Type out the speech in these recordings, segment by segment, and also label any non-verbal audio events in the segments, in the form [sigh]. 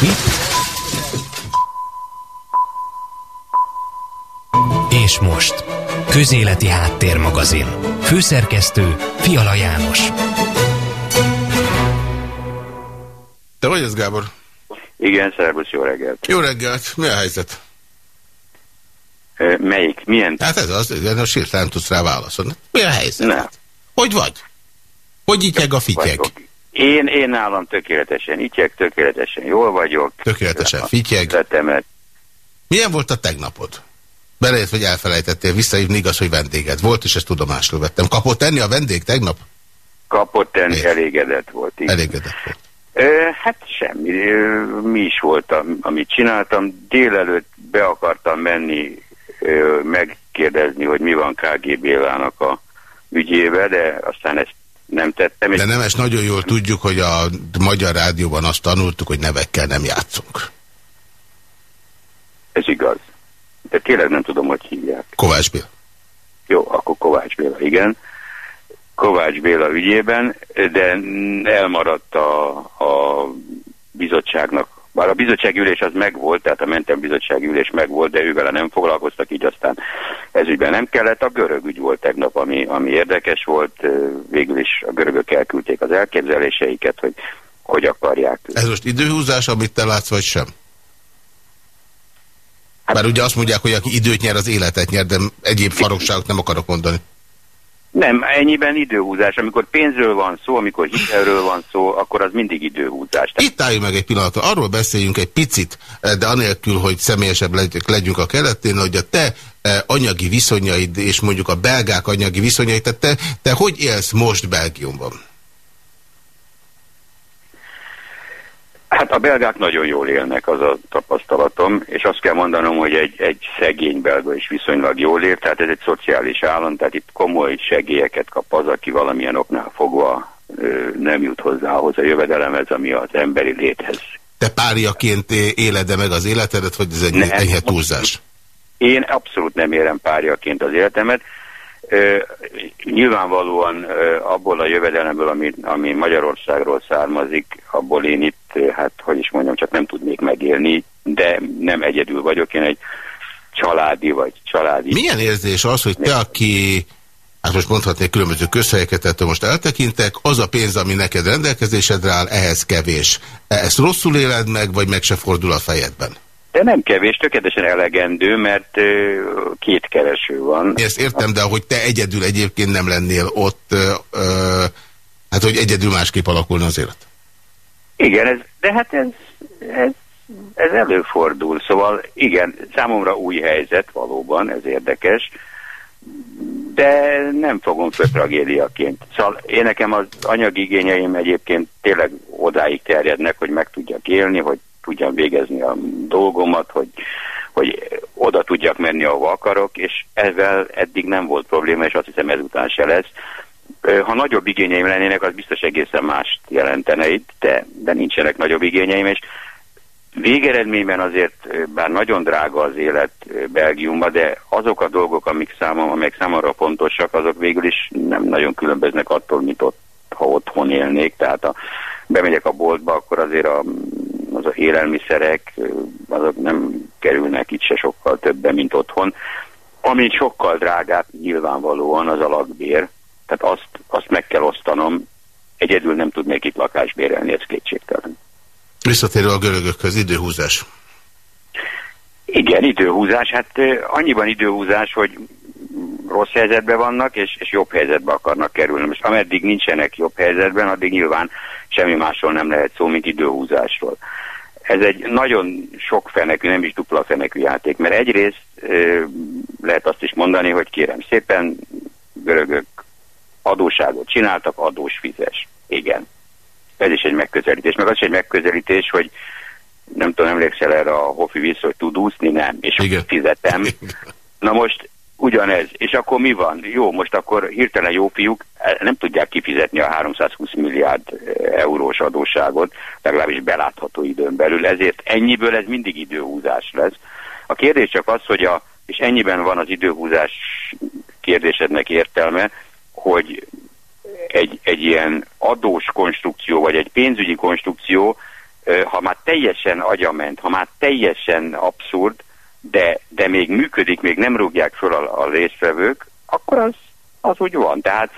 Mi? És most, Közéleti Háttérmagazin. Főszerkesztő Fiala János. Te vagy ez, Gábor? Igen, szervusz, jó reggelt. Jó reggelt. Mi a helyzet? Melyik? Milyen? Hát ez az, de a nem tudsz rá válaszolni. Mi a helyzet? Nem. Hogy vagy? Hogy ityeg a fityeg? Én, én nálam tökéletesen ityeg, tökéletesen jól vagyok. Tökéletesen fityeg. Letemet. Milyen volt a tegnapod? Belejött, hogy elfelejtettél visszahívni, igaz, hogy vendéged volt, és ezt tudomásul vettem. Kapott enni a vendég tegnap? Kapott enni, Miért? elégedett volt. Igen. Elégedett volt. Hát semmi, mi is volt, amit csináltam. Délelőtt be akartam menni, megkérdezni, hogy mi van KG Bélának a ügyébe, de aztán ezt nem tettem. De nem, ezt nagyon jól tudjuk, hogy a Magyar Rádióban azt tanultuk, hogy nevekkel nem játszunk. Ez igaz. De tényleg nem tudom, hogy hívják. Kovács Béla. Jó, akkor Kovács Béla, igen. Kovács Béla ügyében, de elmaradt a, a bizottságnak. Bár a bizottsági ülés az megvolt, tehát a mentem bizottsági ülés megvolt, de ővele nem foglalkoztak, így aztán ezügyben nem kellett. A görög ügy volt tegnap, ami, ami érdekes volt. Végül is a görögök elküldték az elképzeléseiket, hogy hogy akarják. Ez most időhúzás, amit te látsz, vagy sem? Hát, Bár ugye azt mondják, hogy aki időt nyer, az életet nyer, de egyéb farokságok nem akarok mondani. Nem, ennyiben időhúzás. Amikor pénzről van szó, amikor hitelről van szó, akkor az mindig időhúzás. Itt álljunk meg egy pillanatra. Arról beszéljünk egy picit, de anélkül, hogy személyesebb legyünk a keletén, hogy a te eh, anyagi viszonyaid és mondjuk a belgák anyagi viszonyaid, tehát te, te hogy élsz most Belgiumban? Hát a belgák nagyon jól élnek, az a tapasztalatom, és azt kell mondanom, hogy egy, egy szegény belga is viszonylag jól él, tehát ez egy szociális állam, tehát itt komoly segélyeket kap az, aki valamilyen oknál fogva ö, nem jut hozzá ahhoz a jövedelemhez, ami az emberi léthez. Te párjaként éled -e meg az életedet, vagy ez egy nem, enyhe túlzás? Én abszolút nem érem párjaként az életemet, nyilvánvalóan abból a jövedelemből, ami, ami Magyarországról származik, abból én itt, hát hogy is mondjam, csak nem tudnék megélni, de nem egyedül vagyok, én egy családi vagy családi... Milyen érzés az, hogy te, aki, hát most mondhatnék különböző közhelyeket, ettől most eltekintek, az a pénz, ami neked rendelkezésedre áll, ehhez kevés. Ezt rosszul éled meg, vagy meg se fordul a fejedben? De nem kevés, tökéletesen elegendő, mert két kereső van. Ezt értem, de hogy te egyedül egyébként nem lennél ott, ö, ö, hát hogy egyedül másképp alakulna az élet. Igen, ez, de hát ez, ez, ez előfordul. Szóval igen, számomra új helyzet valóban, ez érdekes, de nem fogom föl tragédiaként. Szóval én nekem az anyagi igényeim egyébként tényleg odáig terjednek, hogy meg tudjak élni, hogy tudjam végezni a dolgomat, hogy, hogy oda tudjak menni, ahova akarok, és ezzel eddig nem volt probléma, és azt hiszem ezután se lesz. Ha nagyobb igényeim lennének, az biztos egészen mást jelentene itt, de, de nincsenek nagyobb igényeim, és végeredményben azért, bár nagyon drága az élet Belgiumban, de azok a dolgok, amik számom, amelyek számomra fontosak, azok végül is nem nagyon különböznek attól, mint ott, ha otthon élnék. Tehát ha bemegyek a boltba, akkor azért a az a élelmiszerek, azok nem kerülnek itt se sokkal többen, mint otthon. Ami sokkal drágább nyilvánvalóan az a lakbér, tehát azt, azt meg kell osztanom, egyedül nem tudnék itt lakást bérelni, ez kétségtelen. Visszatérő a görögökhöz, időhúzás. Igen, időhúzás. Hát annyiban időhúzás, hogy rossz helyzetben vannak, és, és jobb helyzetbe akarnak kerülni. Most ameddig nincsenek jobb helyzetben, addig nyilván semmi másról nem lehet szó, mint időhúzásról. Ez egy nagyon sok fenekű, nem is dupla fenekű játék, mert egyrészt lehet azt is mondani, hogy kérem szépen, görögök adóságot csináltak, adós fizes. Igen. Ez is egy megközelítés. Meg az is egy megközelítés, hogy nem tudom, emlékszel erre a Hofi vissza, hogy tud úszni, nem, és Igen. fizetem. Na most Ugyanez. És akkor mi van? Jó, most akkor hirtelen jó fiúk eh, nem tudják kifizetni a 320 milliárd eh, eurós adósságot, legalábbis belátható időn belül, ezért ennyiből ez mindig időhúzás lesz. A kérdés csak az, hogy a, és ennyiben van az időhúzás kérdésednek értelme, hogy egy, egy ilyen adós konstrukció, vagy egy pénzügyi konstrukció, ha már te teljesen agyament, ha már teljesen abszurd, de, de még működik, még nem rúgják föl a, a résztvevők, akkor az, az úgy van. Tehát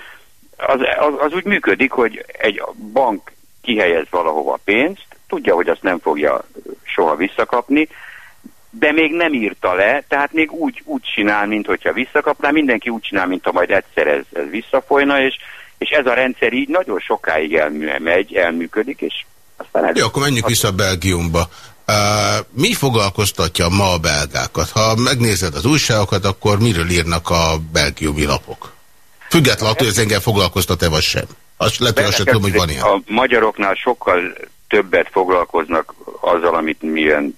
az, az, az úgy működik, hogy egy bank kihelyez valahova pénzt, tudja, hogy azt nem fogja soha visszakapni, de még nem írta le, tehát még úgy, úgy csinál, mint hogyha visszakapná, mindenki úgy csinál, mint ha majd egyszer ez, ez visszafolyna, és, és ez a rendszer így nagyon sokáig elmegy, elműködik, és aztán... El... Jó, akkor menjünk vissza Belgiumba. Uh, mi foglalkoztatja ma a belgákat? Ha megnézed az újságokat, akkor miről írnak a belgiumi lapok? Függetlenül attól, hogy ez engem foglalkoztat-e vagy sem. Azt lehet, hogy azt sem tudom, hogy van ilyen. A magyaroknál sokkal többet foglalkoznak azzal, amit milyen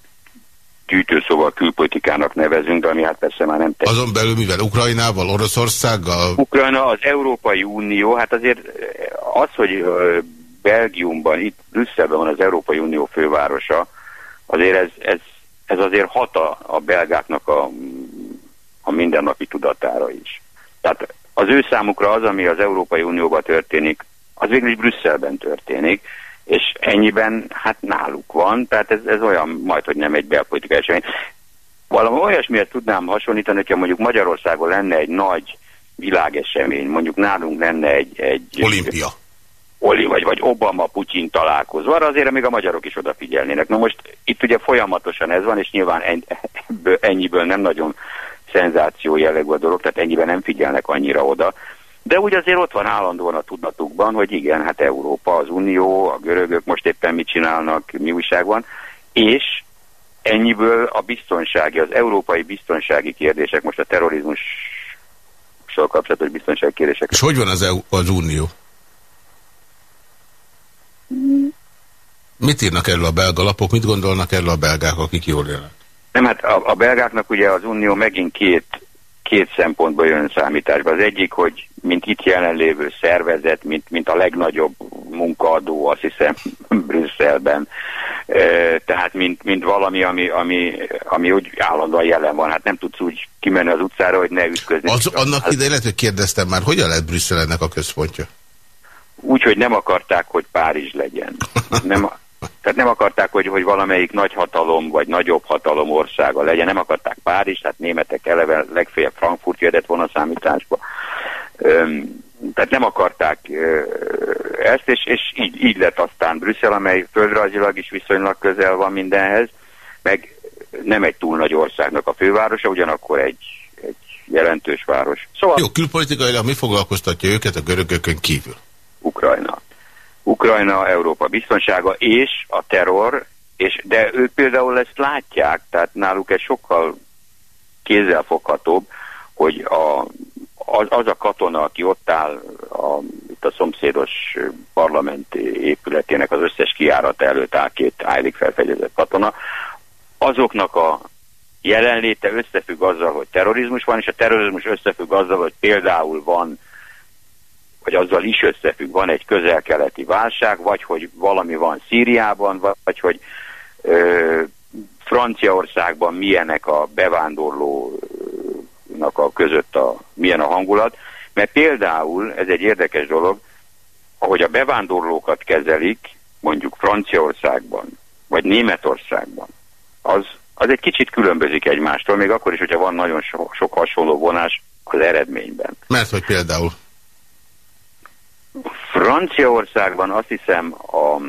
gyűjtőszóval külpolitikának nevezünk, ami hát persze már nem tetszik. Azon belül mivel? Ukrajnával, Oroszországgal? Ukrajna, az Európai Unió, hát azért az, hogy Belgiumban, itt Brüsszelben van az Európai Unió fővárosa, azért ez, ez, ez azért hat a, a belgáknak a, a mindennapi tudatára is. Tehát az ő számukra az, ami az Európai Unióban történik, az végül is Brüsszelben történik, és ennyiben hát náluk van, tehát ez, ez olyan majd, hogy nem egy belpolitikai esemény. Valami olyasmiért tudnám hasonlítani, hogyha mondjuk Magyarországon lenne egy nagy világesemény, mondjuk nálunk lenne egy... egy Olimpia. Oli, vagy, vagy Obama-Putyin találkozó, arra azért még a magyarok is odafigyelnének. Na most itt ugye folyamatosan ez van, és nyilván [laughs] ennyiből nem nagyon szenzáció jellegű a dolog, tehát ennyiben nem figyelnek annyira oda. De úgy azért ott van állandóan a tudatukban, hogy igen, hát Európa, az Unió, a görögök most éppen mit csinálnak, mi újság van, és ennyiből a biztonsági, az európai biztonsági kérdések, most a terrorizmus kapcsolatos biztonsági kérdések. És hogy van az, EU, az Unió? Mit írnak erről a belga lapok, mit gondolnak erről a belgák, akik jól élnek? Nem, hát a, a belgáknak ugye az Unió megint két, két szempontból jön számításba. Az egyik, hogy mint itt jelenlévő szervezet, mint, mint a legnagyobb munkaadó, azt hiszem, [laughs] Brüsszelben. Tehát mint, mint valami, ami, ami, ami úgy állandóan jelen van. Hát nem tudsz úgy kimenni az utcára, hogy ne ütközni. Az, annak ide lehet, hogy kérdeztem már, hogyan lett Brüsszel ennek a központja? Úgy, hogy nem akarták, hogy Párizs legyen. Nem, tehát nem akarták, hogy, hogy valamelyik nagy hatalom, vagy nagyobb hatalom országa legyen. Nem akarták Párizs, tehát németek eleve legfeljebb Frankfurt jöhetett volna számításba. Öm, tehát nem akarták ö, ezt, és, és így, így lett aztán Brüsszel, amely földrajzilag is viszonylag közel van mindenhez, meg nem egy túl nagy országnak a fővárosa, ugyanakkor egy, egy jelentős város. Szóval... Jó, külpolitikailag mi foglalkoztatja őket a görögökön kívül? Ukrajna. Ukrajna, Európa biztonsága és a terror, és, de ők például ezt látják, tehát náluk ez sokkal kézzelfoghatóbb, hogy a, az, az a katona, aki ott áll a, itt a szomszédos parlament épületének az összes kiárata előtt áll két állik felfegyezett katona, azoknak a jelenléte összefügg azzal, hogy terrorizmus van, és a terrorizmus összefügg azzal, hogy például van vagy azzal is összefügg, van egy közel-keleti válság, vagy hogy valami van Szíriában, vagy hogy ö, Franciaországban milyenek a bevándorlónak a között a, milyen a hangulat, mert például, ez egy érdekes dolog, ahogy a bevándorlókat kezelik, mondjuk Franciaországban, vagy Németországban, az, az egy kicsit különbözik egymástól, még akkor is, hogyha van nagyon so, sok hasonló vonás az eredményben. Mert hogy például? Franciaországban azt hiszem a,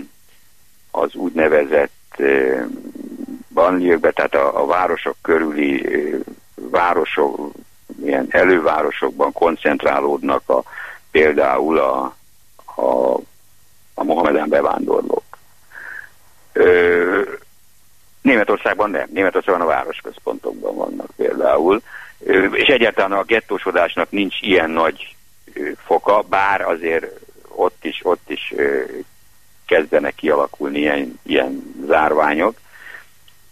az úgynevezett e, tehát a, a városok körüli városok, ilyen elővárosokban koncentrálódnak a, például a, a, a Mohamedán bevándorlók. Ö, Németországban nem. Németországban a városközpontokban vannak például. Ö, és egyáltalán a gettósodásnak nincs ilyen nagy foka, bár azért ott is, ott is kezdenek kialakulni ilyen, ilyen zárványok.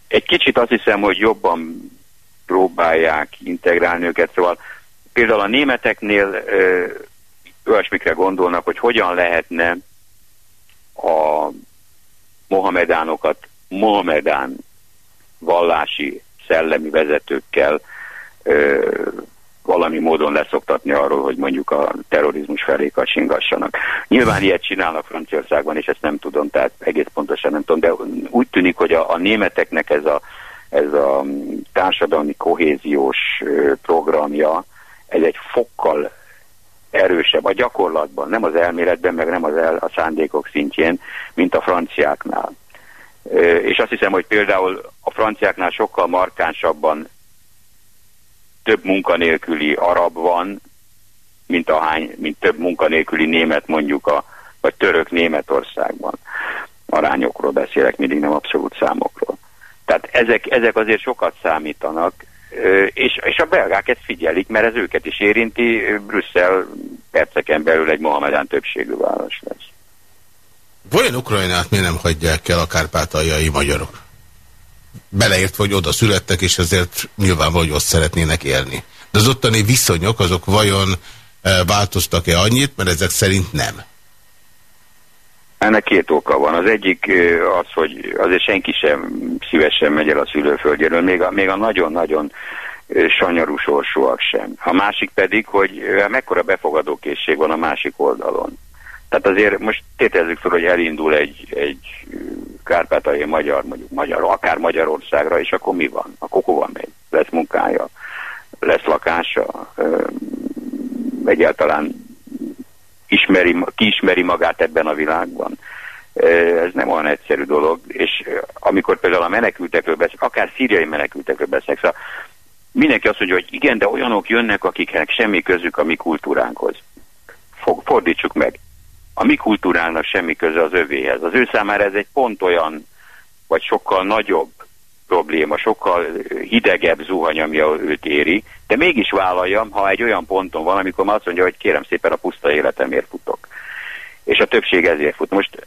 Egy kicsit azt hiszem, hogy jobban próbálják integrálni őket, szóval például a németeknél olyasmikre gondolnak, hogy hogyan lehetne a mohamedánokat mohamedán vallási szellemi vezetőkkel ö, valami módon leszoktatni arról, hogy mondjuk a terrorizmus felé kacsingassanak. Nyilván ilyet csinálnak Franciaországban, és ezt nem tudom, tehát egész pontosan nem tudom, de úgy tűnik, hogy a, a németeknek ez a, ez a társadalmi kohéziós programja, ez egy fokkal erősebb a gyakorlatban, nem az elméletben, meg nem az el, a szándékok szintjén, mint a franciáknál. És azt hiszem, hogy például a franciáknál sokkal markánsabban több munkanélküli arab van, mint, a hány, mint több munkanélküli német mondjuk a, vagy török Németországban. Arányokról beszélek, mindig nem abszolút számokról. Tehát ezek, ezek azért sokat számítanak, és, és a belgák ezt figyelik, mert ez őket is érinti, Brüsszel perceken belül egy Mohamedán többségű város lesz. Vajon Ukrajnát miért nem hagyják el a kárpátaljai magyarok? Beleért, hogy oda születtek, és ezért nyilván hogy ott szeretnének élni. De az ottani viszonyok, azok vajon változtak-e annyit, mert ezek szerint nem? Ennek két oka van. Az egyik az, hogy azért senki sem szívesen megy el a szülőföldjéről, még a, nagyon-nagyon sanyarú sorsúak sem. A másik pedig, hogy mekkora befogadókészség van a másik oldalon. Tehát azért most tételezzük fel, hogy elindul egy, egy kárpátai magyar, mondjuk magyar, akár Magyarországra, és akkor mi van? Akkor hova megy? Lesz munkája? Lesz lakása? Egyáltalán ismeri, ki ismeri magát ebben a világban. Ez nem olyan egyszerű dolog, és amikor például a menekültekről beszélek, akár szíriai menekültekről beszélek, szóval mindenki azt mondja, hogy igen, de olyanok jönnek, akiknek semmi közük a mi kultúránkhoz. Fordítsuk meg. A mi kultúrának semmi köze az övéhez. Az ő számára ez egy pont olyan, vagy sokkal nagyobb probléma, sokkal hidegebb zuhany, ami őt éri, de mégis vállaljam, ha egy olyan ponton van, amikor már azt mondja, hogy kérem szépen a puszta életemért futok. És a többség ezért fut. Most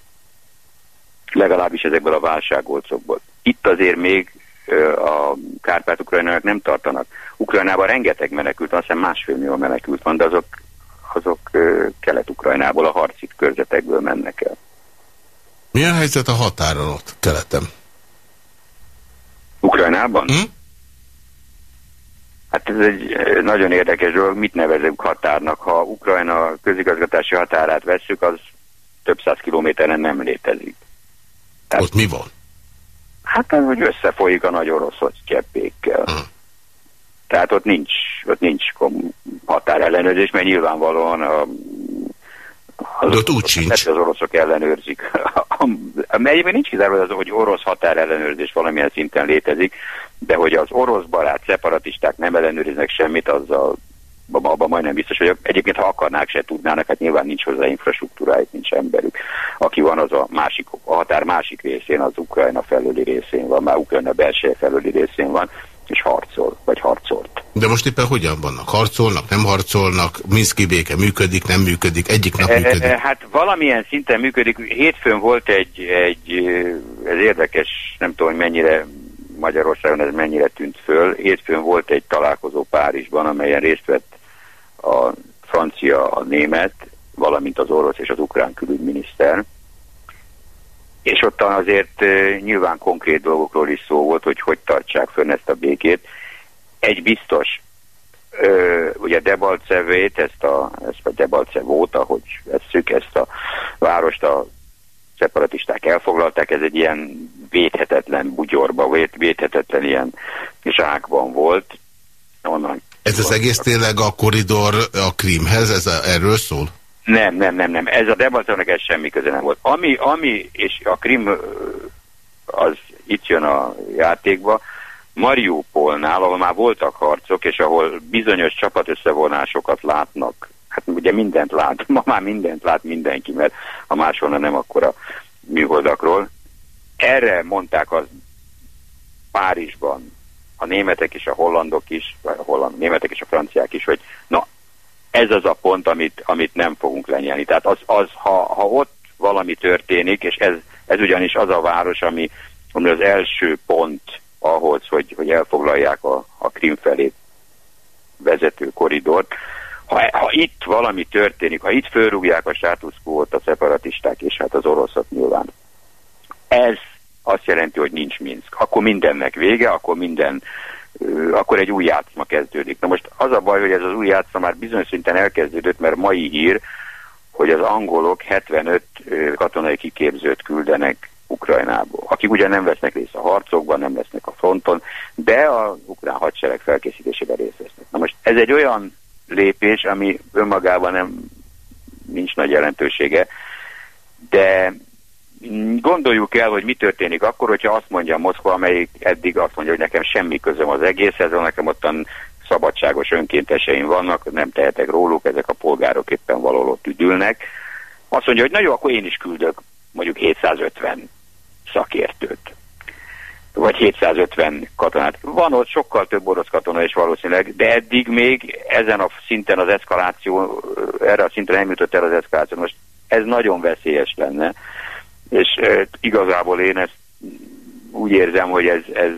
legalábbis ezekből a válságolcokból. Itt azért még a kárpát ukrajnának nem tartanak. Ukrajnában rengeteg menekült van, aztán másfél millió menekült van, de azok, azok kelet-ukrajnából, a harci körzetekből mennek el. Mi a helyzet a határon ott keleten? Ukrajnában? Hm? Hát ez egy nagyon érdekes dolog, mit nevezünk határnak. Ha Ukrajna közigazgatási határát vesszük, az több száz kilométeren nem létezik. Tehát, Ott mi van? Hát az, hogy összefolyik a nagy orosz cseppékkel. Hm. Tehát ott nincs, ott nincs határellenőrzés, mert nyilvánvalóan a az, De ott úgy sincs. Az oroszok ellenőrzik. [laughs] Melyben nincs kizárólag az, hogy orosz határellenőrzés valamilyen szinten létezik, de hogy az orosz barát szeparatisták nem ellenőriznek semmit, azzal abban majdnem biztos vagyok. Egyébként, ha akarnák, se tudnának, hát nyilván nincs hozzá infrastruktúrájuk, nincs emberük. Aki van, az a másik, a határ másik részén, az Ukrajna felüli részén van, már Ukrajna belső felüli részén van, és harcol, vagy harcolt. De most éppen hogyan vannak? Harcolnak, nem harcolnak? Minszki béke működik, nem működik? Egyik nap eh, működik? E, hát valamilyen szinten működik. Hétfőn volt egy, egy, ez érdekes, nem tudom, hogy mennyire Magyarországon ez mennyire tűnt föl. Hétfőn volt egy találkozó Párizsban, amelyen részt vett a francia, a német, valamint az orosz és az ukrán külügyminiszter. És ott azért nyilván konkrét dolgokról is szó volt, hogy hogy tartsák fönn ezt a békét. Egy biztos, ö, ugye Debalcevét, ezt a, ezt a Debalcevót, ahogy vesszük, ezt a várost a szeparatisták elfoglalták, ez egy ilyen védhetetlen bugyorba, véd, védhetetlen ilyen zsákban volt. Onnan ez az egész tényleg a koridor a Krímhez, ez a, erről szól? Nem, nem, nem, nem. Ez a Debalcevónak ez semmi köze nem volt. Ami, ami és a Krim az itt jön a játékba, Mariupolnál, ahol már voltak harcok, és ahol bizonyos csapatösszevonásokat látnak, hát ugye mindent lát, [laughs] ma már mindent lát mindenki, mert ha máshonnan nem, akkor a műholdakról. Erre mondták az Párizsban a németek és a hollandok is, vagy a holland, németek és a franciák is, hogy na, ez az a pont, amit, amit nem fogunk lenyelni. Tehát az, az ha, ha ott valami történik, és ez, ez ugyanis az a város, ami, ami az első pont ahhoz, hogy, hogy elfoglalják a, a Krim felé vezető koridort. Ha, ha itt valami történik, ha itt fölrúgják a státuszkót a szeparatisták, és hát az oroszok nyilván, ez azt jelenti, hogy nincs Minsk. Akkor mindennek vége, akkor minden akkor egy új játszma kezdődik. Na most az a baj, hogy ez az új játszma már bizonyos szinten elkezdődött, mert mai hír, hogy az angolok 75 katonai kiképzőt küldenek Ukrajnából, akik ugye nem vesznek részt a harcokban, nem lesznek a fronton, de a ukrán hadsereg felkészítésében részt vesznek. Na most ez egy olyan lépés, ami önmagában nem nincs nagy jelentősége, de gondoljuk el, hogy mi történik akkor, hogyha azt mondja Moszkva, amelyik eddig azt mondja, hogy nekem semmi közöm az egészhez, nekem ottan szabadságos önkénteseim vannak, nem tehetek róluk, ezek a polgárok éppen valahol üdülnek. Azt mondja, hogy na jó, akkor én is küldök mondjuk 750 szakértőt vagy 750 katonát. Van ott sokkal több orosz katona is valószínűleg, de eddig még ezen a szinten az eszkaláció, erre a szintre nem jutott el az eszkaláció. Most ez nagyon veszélyes lenne, és e, igazából én ezt úgy érzem, hogy ez, ez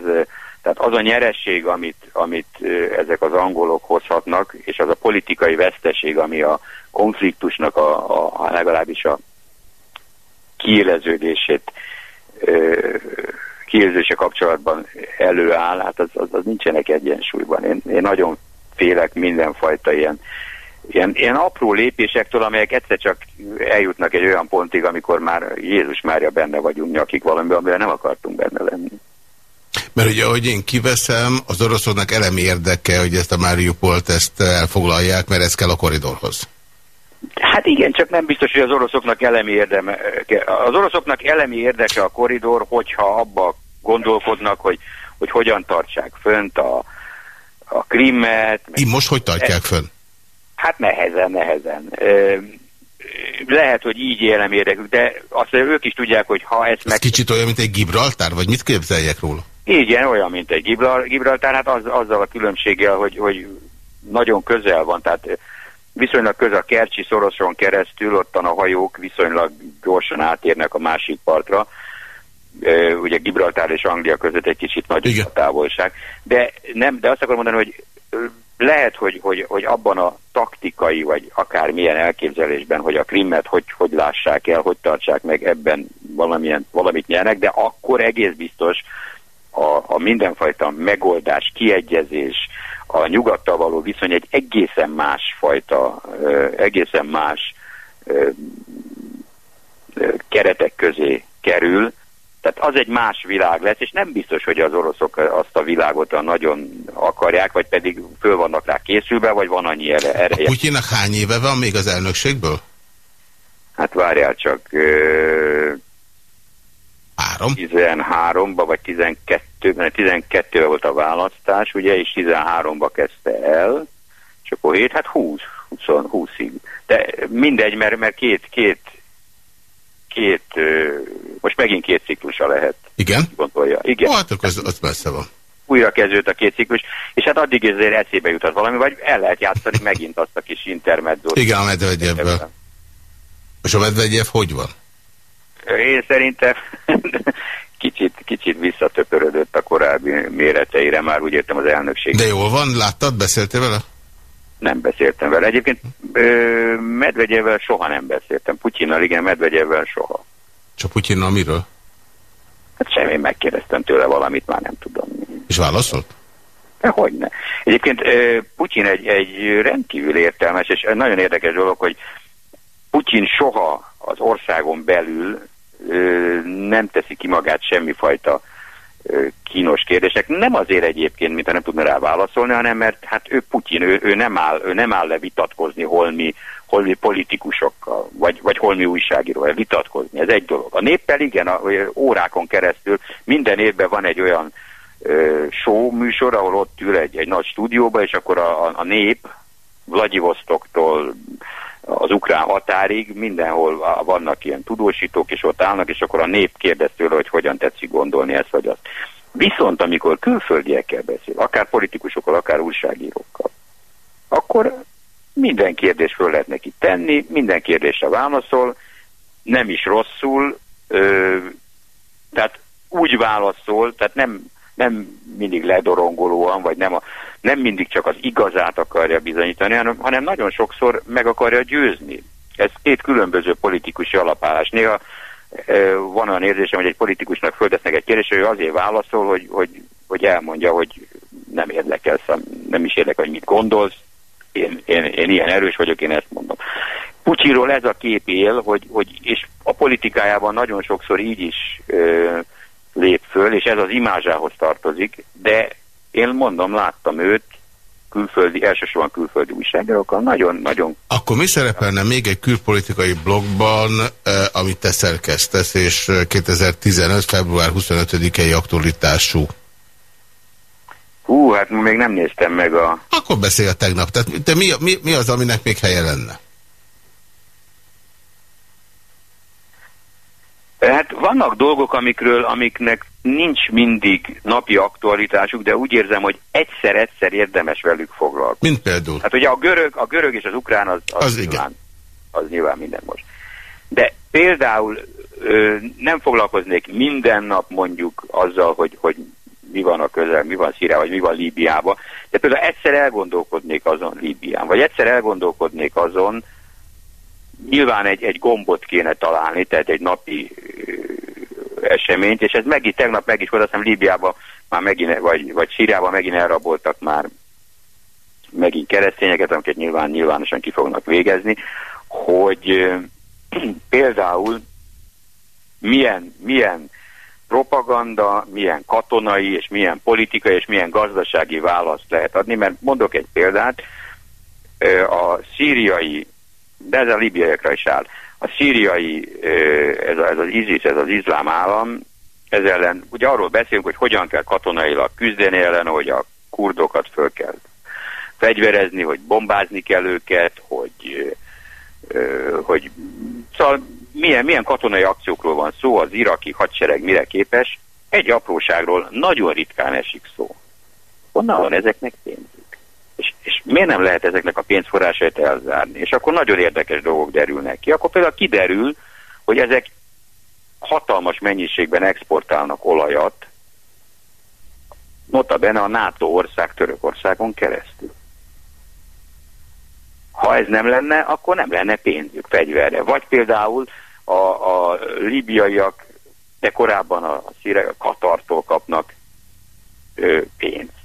tehát az a nyeresség, amit, amit ezek az angolok hozhatnak, és az a politikai veszteség, ami a konfliktusnak a, a, a legalábbis a kiéleződését kiérzése kapcsolatban előáll, hát az, az, az nincsenek egyensúlyban. Én, én nagyon félek mindenfajta ilyen, ilyen, ilyen apró lépésektől, amelyek egyszer csak eljutnak egy olyan pontig, amikor már Jézus Mária benne vagyunk nyakik valamiben, amiben nem akartunk benne lenni. Mert ugye, ahogy én kiveszem, az oroszoknak elemi érdeke, hogy ezt a Mariupolt ezt elfoglalják, mert ez kell a koridorhoz. Hát igen, csak nem biztos, hogy az oroszoknak elemi érdeme. Az oroszoknak elemi érdeke a koridor, hogyha abba gondolkodnak, hogy, hogy hogyan tartsák fönt a, a krimmet. Így most hogy tartják fönn? Hát nehezen, nehezen. Lehet, hogy így élem érdekük, de azt ők is tudják, hogy ha ezt Ez meg... kicsit olyan, mint egy Gibraltár, vagy mit képzeljek róla? Igen, olyan, mint egy Gibraltár, hát az, azzal a különbséggel, hogy, hogy nagyon közel van, tehát viszonylag közel a Kercsi szoroson keresztül, ottan a hajók viszonylag gyorsan átérnek a másik partra. Ugye Gibraltár és Anglia között egy kicsit nagy a távolság. De, nem, de azt akarom mondani, hogy lehet, hogy, hogy, hogy abban a taktikai, vagy akár milyen elképzelésben, hogy a krimmet hogy, hogy lássák el, hogy tartsák meg, ebben valamilyen, valamit nyernek, de akkor egész biztos a, a mindenfajta megoldás, kiegyezés, a nyugattal való viszony egy egészen más fajta, egészen más keretek közé kerül, tehát az egy más világ lesz, és nem biztos, hogy az oroszok azt a világot nagyon akarják, vagy pedig föl vannak rá készülve, vagy van annyi ereje. A Putyinnak hány éve van még az elnökségből? Hát várjál csak, Három? 13-ba, vagy 12-ben, 12 volt a választás, ugye, és 13-ba kezdte el, és akkor 7, hát 20, 20 20-ig. De mindegy, mert, mert két, két, két, most megint két ciklusa lehet. Igen? Gondolja. Igen. Ó, hát akkor az, az messze van. Újra kezdődött a két ciklus, és hát addig ezért eszébe jutott valami, vagy el lehet játszani [laughs] megint azt a kis intermedzót. Igen, a Medvegyevvel. És a Medvegyev hogy van? Én szerintem [laughs] kicsit, kicsit visszatöpörödött a korábbi méreteire, már úgy értem az elnökség. De jól van, láttad, beszéltél vele? Nem beszéltem vele. Egyébként Medvegyevvel soha nem beszéltem. Putyinnal igen, Medvegyevvel soha. Csak Putyinnal miről? Hát semmi, megkérdeztem tőle valamit, már nem tudom. És válaszolt? Hogyne. Egyébként Putyin egy, egy rendkívül értelmes, és nagyon érdekes dolog, hogy Putyin soha az országon belül nem teszi ki magát semmifajta kínos kérdések. Nem azért egyébként, mint nem tudna rá válaszolni, hanem mert hát ő Putyin, ő, ő, nem, áll, ő nem áll le vitatkozni holmi, holmi politikusokkal, vagy, vagy holmi újságíróval vitatkozni. Ez egy dolog. A néppel igen, a, órákon keresztül minden évben van egy olyan ö, show műsor, ahol ott ül egy, egy nagy stúdióba, és akkor a, a, a nép Vladivostoktól az ukrán határig, mindenhol vannak ilyen tudósítók, és ott állnak, és akkor a nép kérdez hogy hogyan tetszik gondolni ezt vagy azt. Viszont amikor külföldiekkel beszél, akár politikusokkal, akár újságírókkal, akkor minden kérdés föl lehet neki tenni, minden kérdésre válaszol, nem is rosszul, ö, tehát úgy válaszol, tehát nem, nem mindig ledorongolóan, vagy nem a nem mindig csak az igazát akarja bizonyítani, hanem, hanem nagyon sokszor meg akarja győzni. Ez két különböző politikusi alapállás. Néha e, van olyan érzésem, hogy egy politikusnak földesznek egy kérdés, hogy azért válaszol, hogy, hogy, hogy elmondja, hogy nem érdekel, nem is érdekel, hogy mit gondolsz, én, én, én ilyen erős vagyok, én ezt mondom. Pucsiról ez a kép él, hogy, hogy és a politikájában nagyon sokszor így is ö, lép föl, és ez az imázsához tartozik, de én mondom, láttam őt, külföldi, elsősorban külföldi újságírókkal, nagyon-nagyon... Akkor mi szerepelne még egy külpolitikai blogban, eh, amit te szerkesztesz, és 2015. február 25-i aktualitású? Hú, hát még nem néztem meg a... Akkor beszélj a tegnap. Tehát de mi, mi, mi az, aminek még helye lenne? Hát vannak dolgok, amikről, amiknek nincs mindig napi aktualitásuk, de úgy érzem, hogy egyszer-egyszer érdemes velük foglalkozni. Mint például? Hát ugye a görög, a görög és az ukrán az, az, az nyilván, igen. az nyilván minden most. De például ö, nem foglalkoznék minden nap mondjuk azzal, hogy, hogy mi van a közel, mi van Szíriában, vagy mi van Líbiában. De például egyszer elgondolkodnék azon Líbián, vagy egyszer elgondolkodnék azon, nyilván egy, egy gombot kéne találni, tehát egy napi eseményt, és ez megint tegnap meg is volt, azt hiszem Líbiában már megint, vagy, vagy Szíriában megint elraboltak már megint keresztényeket, amiket nyilván nyilvánosan ki fognak végezni, hogy [clears throat] például milyen, milyen propaganda, milyen katonai, és milyen politikai, és milyen gazdasági választ lehet adni, mert mondok egy példát, a szíriai, de ez a libiaiakra is áll, a szíriai, ez, a, ez az ISIS, ez az iszlám állam, ez ellen, ugye arról beszélünk, hogy hogyan kell katonailag küzdeni ellen, hogy a kurdokat föl kell fegyverezni, hogy bombázni kell őket, hogy, hogy szóval milyen, milyen katonai akciókról van szó, az iraki hadsereg mire képes, egy apróságról nagyon ritkán esik szó. Honnan van ezeknek pénzük? És, és miért nem lehet ezeknek a pénzforrásait elzárni? És akkor nagyon érdekes dolgok derülnek ki. Akkor például kiderül, hogy ezek hatalmas mennyiségben exportálnak olajat, notabene a NATO ország Törökországon keresztül. Ha ez nem lenne, akkor nem lenne pénzük fegyverre. Vagy például a, a libiaiak, de korábban a, a szírek a Katartól kapnak ö, pénzt,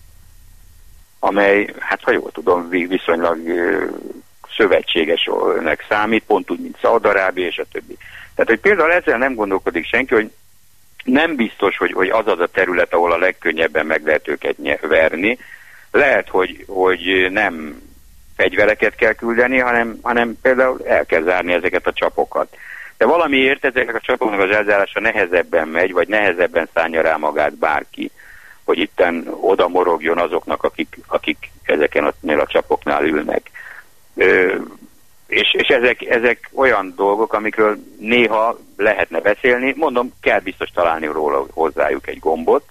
amely, hát ha jól tudom, viszonylag szövetségesnek számít, pont úgy, mint Szaudarábia és a többi. Tehát, hogy például ezzel nem gondolkodik senki, hogy nem biztos, hogy, hogy az az a terület, ahol a legkönnyebben meg lehet őket verni. Lehet, hogy, hogy nem fegyvereket kell küldeni, hanem, hanem például el kell zárni ezeket a csapokat. De valamiért ezeknek a csapoknak az elzárása nehezebben megy, vagy nehezebben szállja rá magát bárki, hogy itten oda morogjon azoknak, akik, akik ezeken a, a csapoknál ülnek. Ö, és, és ezek, ezek olyan dolgok, amikről néha lehetne beszélni, mondom, kell biztos találni róla hozzájuk egy gombot,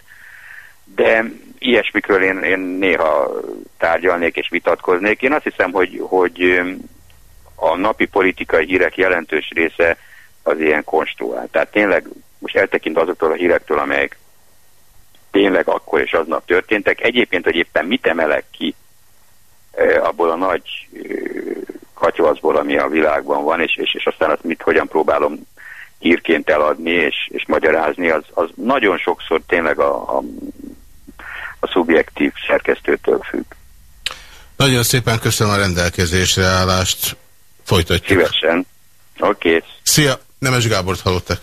de ilyesmikről én, én néha tárgyalnék és vitatkoznék. Én azt hiszem, hogy, hogy a napi politikai hírek jelentős része az ilyen konstruált. Tehát tényleg most eltekint azoktól a hírektől, amelyek tényleg akkor és aznap történtek. Egyébként, hogy éppen mit emelek ki abból a nagy katyvaszból, ami a világban van, és, és, és aztán azt mit, hogyan próbálom hírként eladni és, és magyarázni, az, az nagyon sokszor tényleg a, a, a szubjektív szerkesztőtől függ. Nagyon szépen köszönöm a rendelkezésre állást. Folytatjuk. Szívesen. Oké. Okay. Szia! Nemes Gábort hallottak.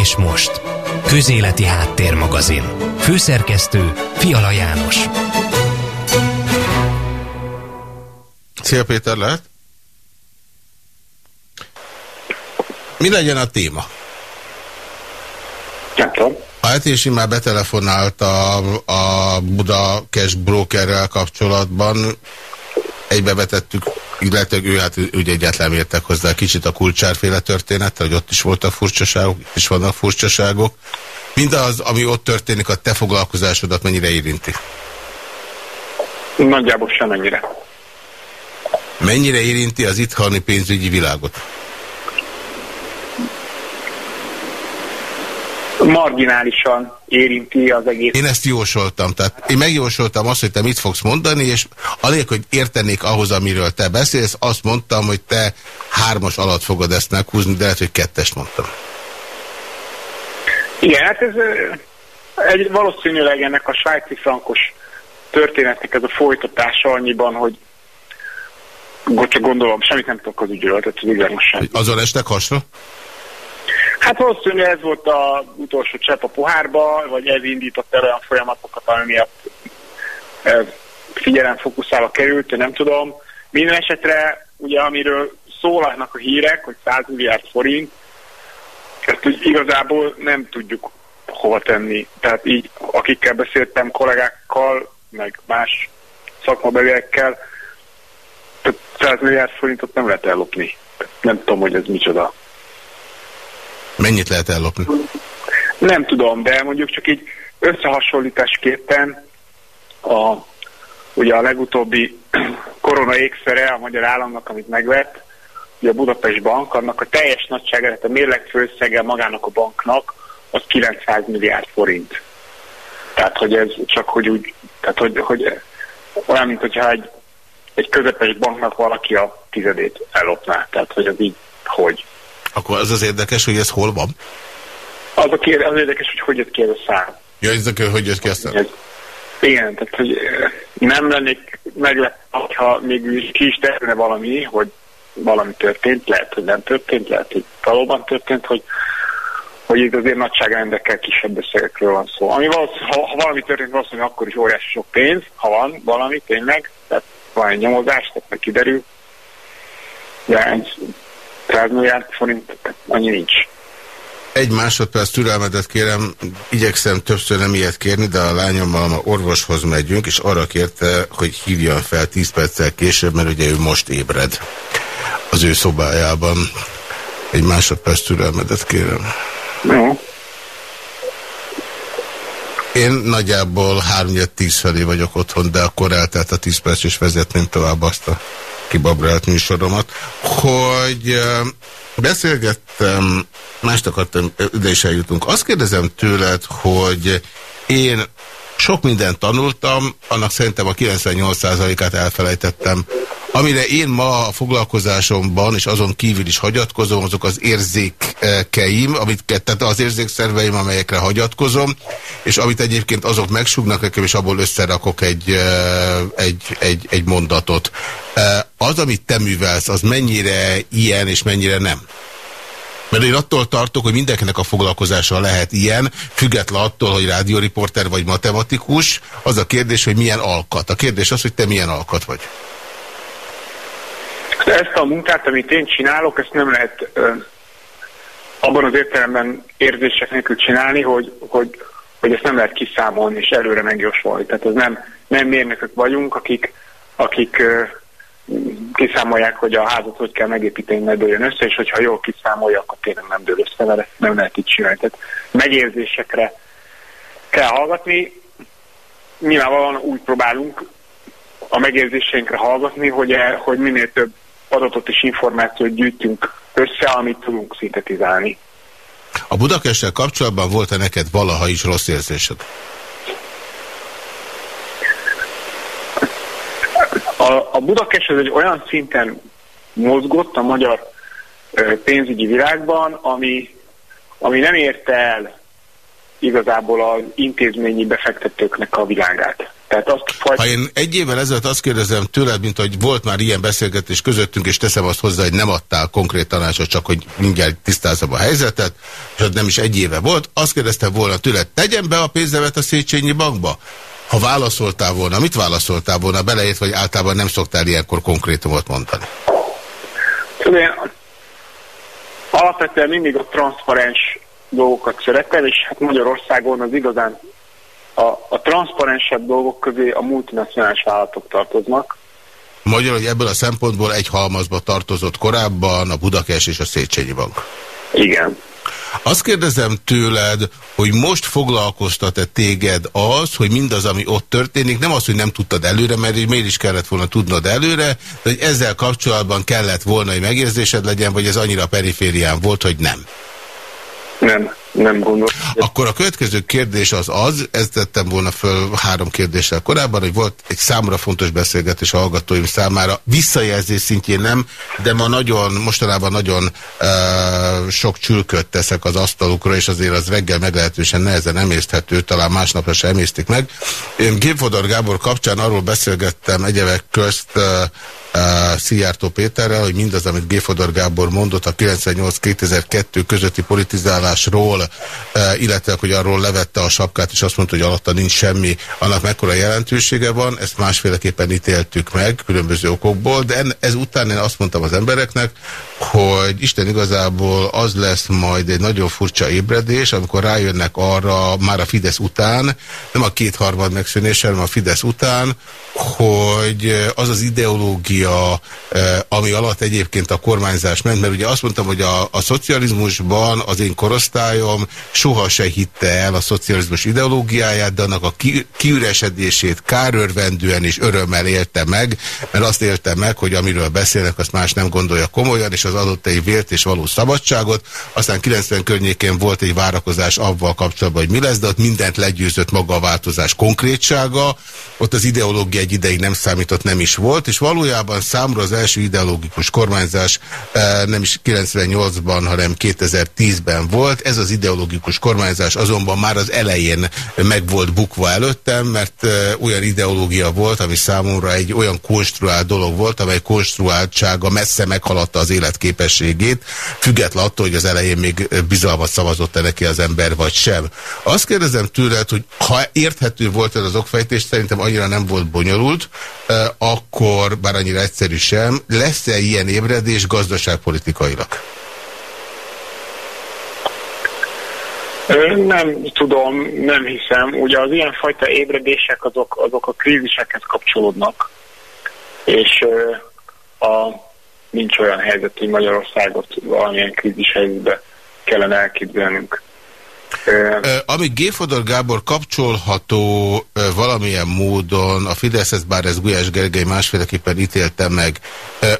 És most, Közéleti Háttérmagazin. Főszerkesztő Fiala János. Szia Péter, lehet? Mi legyen a téma? Nem tudom. A Etési már betelefonált a, a Buda Cash Brokerrel kapcsolatban. Egybevetettük, illetve ő hát úgy egyáltalán értek hozzá kicsit a kulcsárféle történettel, hogy ott is voltak furcsaságok, itt is vannak furcsaságok. Mindaz, ami ott történik, a te foglalkozásodat mennyire érinti? Nagyjából semennyire. Mennyire érinti az itthoni pénzügyi világot? Marginálisan érinti az egész. Én ezt jósoltam, tehát én megjósoltam azt, hogy te mit fogsz mondani, és alég, hogy értenék ahhoz, amiről te beszélsz, azt mondtam, hogy te hármas alatt fogod ezt meghúzni, de lehet, hogy kettest mondtam. Igen, hát ez egy, valószínűleg ennek a svájci frankos történetnek ez a folytatása annyiban, hogy csak gondolom, semmit nem tudok az ügyről, tehát az igazság. Azon estek hasra? Hát valószínűleg ez volt az utolsó csepp a pohárba, vagy ez indított el olyan folyamatokat, ami miatt figyelem fókuszába került, nem tudom. Minden esetre, ugye amiről szólnak a hírek, hogy 100 milliárd forint, ezt úgy igazából nem tudjuk hova tenni. Tehát így, akikkel beszéltem, kollégákkal, meg más szakmabeliekkel, 100 milliárd forintot nem lehet ellopni. Nem tudom, hogy ez micsoda. Mennyit lehet ellopni? Nem tudom, de mondjuk csak így összehasonlításképpen a, ugye a legutóbbi [clears throat] korona ékszere a magyar államnak, amit megvett, ugye a Budapest Bank, annak a teljes nagysága, tehát a mérlegfőszege magának a banknak, az 900 milliárd forint. Tehát, hogy ez csak, hogy úgy, tehát, hogy, hogy olyan, mint hogyha egy, egy közepes banknak valaki a tizedét ellopná. Tehát, hogy az így, hogy. Akkor az az érdekes, hogy ez hol van? Az, a kér, az érdekes, hogy hogy jött ki ez a szám. Ja, ez a, hogy jött ki a Igen, tehát, hogy nem lennék meglep, ha még ki is tenne valami, hogy valami történt, lehet, hogy nem történt, lehet, hogy valóban történt, hogy hogy itt azért nagyságrendekkel kisebb összegekről van szó. Ami ha, ha valami történt, valószínűleg akkor is óriási sok pénz, ha van valami tényleg, tehát van egy nyomozás, tehát meg kiderül, de 100 milliárd forint annyi nincs. Egy másodperc türelmedet kérem, igyekszem többször nem ilyet kérni, de a lányommal ma orvoshoz megyünk, és arra kérte, hogy hívjon fel 10 perccel később, mert ugye ő most ébred az ő szobájában. Egy másodperc türelmedet kérem. Jó. Én nagyjából 3-10 felé vagyok otthon, de akkor eltelt a 10 perc, és vezetném tovább azt a kibabrált műsoromat, hogy beszélgettem, mást akartam, ide is eljutunk. Azt kérdezem tőled, hogy én sok mindent tanultam, annak szerintem a 98%-át elfelejtettem. Amire én ma a foglalkozásomban, és azon kívül is hagyatkozom, azok az érzékeim, amit, tehát az érzékszerveim, amelyekre hagyatkozom, és amit egyébként azok megsugnak nekem, és abból összerakok egy, egy, egy, egy mondatot. Az, amit te művelsz, az mennyire ilyen, és mennyire nem? Mert én attól tartok, hogy mindenkinek a foglalkozása lehet ilyen, független attól, hogy rádióriporter vagy matematikus. Az a kérdés, hogy milyen alkat. A kérdés az, hogy te milyen alkat vagy. Ezt a munkát, amit én csinálok, ezt nem lehet ö, abban az értelemben érzések nélkül csinálni, hogy, hogy, hogy ezt nem lehet kiszámolni és előre megjósolni. Tehát ez nem, nem mérnökök vagyunk, akik, akik ö, kiszámolják, hogy a házat hogy kell megépíteni, ne dőljön össze, és hogyha jól kiszámolja, akkor tényleg nem dől össze vele, nem lehet így csinálni. Tehát megérzésekre kell hallgatni. Nyilvánvalóan úgy próbálunk a megérzéseinkre hallgatni, hogy, hogy minél több adatot és információt gyűjtünk össze, amit tudunk szintetizálni. A Budakessel kapcsolatban volt-e neked valaha is rossz érzésed? A, a Budakes ez egy olyan szinten mozgott a magyar pénzügyi világban, ami, ami nem érte el igazából az intézményi befektetőknek a világát. Tehát azt Ha én egy évvel ezelőtt azt kérdezem tőled, mint hogy volt már ilyen beszélgetés közöttünk, és teszem azt hozzá, hogy nem adtál konkrét tanácsot, csak hogy mindjárt tisztázom a helyzetet, és az nem is egy éve volt, azt kérdeztem volna tőled, tegyen be a pénzemet a Széchenyi bankba? Ha válaszoltál volna, mit válaszoltál volna beleért, vagy általában nem szoktál ilyenkor konkrétumot mondani? Szóval alapvetően mindig a transzparens dolgokat szeretem, és hát Magyarországon az igazán a, a transzparensebb dolgok közé a multinacionális vállalatok tartoznak. Magyar, hogy ebből a szempontból egy halmazba tartozott korábban a Budakes és a Széchenyi Bank. Igen. Azt kérdezem tőled, hogy most foglalkoztat-e téged az, hogy mindaz, ami ott történik, nem az, hogy nem tudtad előre, mert miért is kellett volna tudnod előre, de hogy ezzel kapcsolatban kellett volna, hogy megérzésed legyen, vagy ez annyira periférián volt, hogy nem? Nem. nem gondolom. Akkor a következő kérdés az az, ezt tettem volna föl három kérdéssel korábban, hogy volt egy számomra fontos beszélgetés a hallgatóim számára, visszajelzés szintjén nem, de ma nagyon, mostanában nagyon uh, sok csülköt teszek az asztalukra, és azért az reggel meglehetősen nehezen emészthető, talán másnapra sem emésztik meg. Én Gépfodor Gábor kapcsán arról beszélgettem egyebek közt uh, Szijjártó Péterrel, hogy mindaz, amit Géfodor Gábor mondott a 98-2002 közötti politizálásról, illetve hogy arról levette a sapkát, és azt mondta, hogy alatta nincs semmi, annak mekkora jelentősége van, ezt másféleképpen ítéltük meg, különböző okokból, de ez után én azt mondtam az embereknek, hogy Isten igazából az lesz majd egy nagyon furcsa ébredés, amikor rájönnek arra már a Fidesz után, nem a kétharmad megszűnéssel, hanem a Fidesz után, hogy az az ideológia, eh, ami alatt egyébként a kormányzás ment, mert ugye azt mondtam, hogy a, a szocializmusban az én korosztályom soha se hitte el a szocializmus ideológiáját, de annak a ki, kiüresedését kárörvendően és örömmel élte meg, mert azt élte meg, hogy amiről beszélnek, azt más nem gondolja komolyan, és az adott egy vélt és való szabadságot. Aztán 90 környékén volt egy várakozás avval kapcsolatban, hogy mi lesz, de ott mindent legyőzött maga a változás konkrétsága. Ott az ideológia egy ideig nem számított, nem is volt, és valójában számra az első ideológikus kormányzás eh, nem is 98-ban, hanem 2010-ben volt. Ez az ideológikus kormányzás azonban már az elején meg volt bukva előttem, mert eh, olyan ideológia volt, ami számomra egy olyan konstruált dolog volt, amely konstruáltsága messze meghaladta az életképességét, független attól, hogy az elején még bizalmat szavazott-e neki az ember, vagy sem. Azt kérdezem tőled, hogy ha érthető volt ez az okfejtés, szerintem annyira nem volt bonyolult, akkor, bár annyira egyszerű sem, lesz-e ilyen ébredés gazdaságpolitikailag? Nem tudom, nem hiszem. Ugye az ilyenfajta ébredések azok, azok a krízisekhez kapcsolódnak, és a, nincs olyan helyzet, hogy Magyarországot valamilyen krízis helyzetbe kellene elképzelnünk. Amíg Géfodor Gábor kapcsolható valamilyen módon a Fideszhez, bár ez Gulyás Gergely másféleképpen ítélte meg,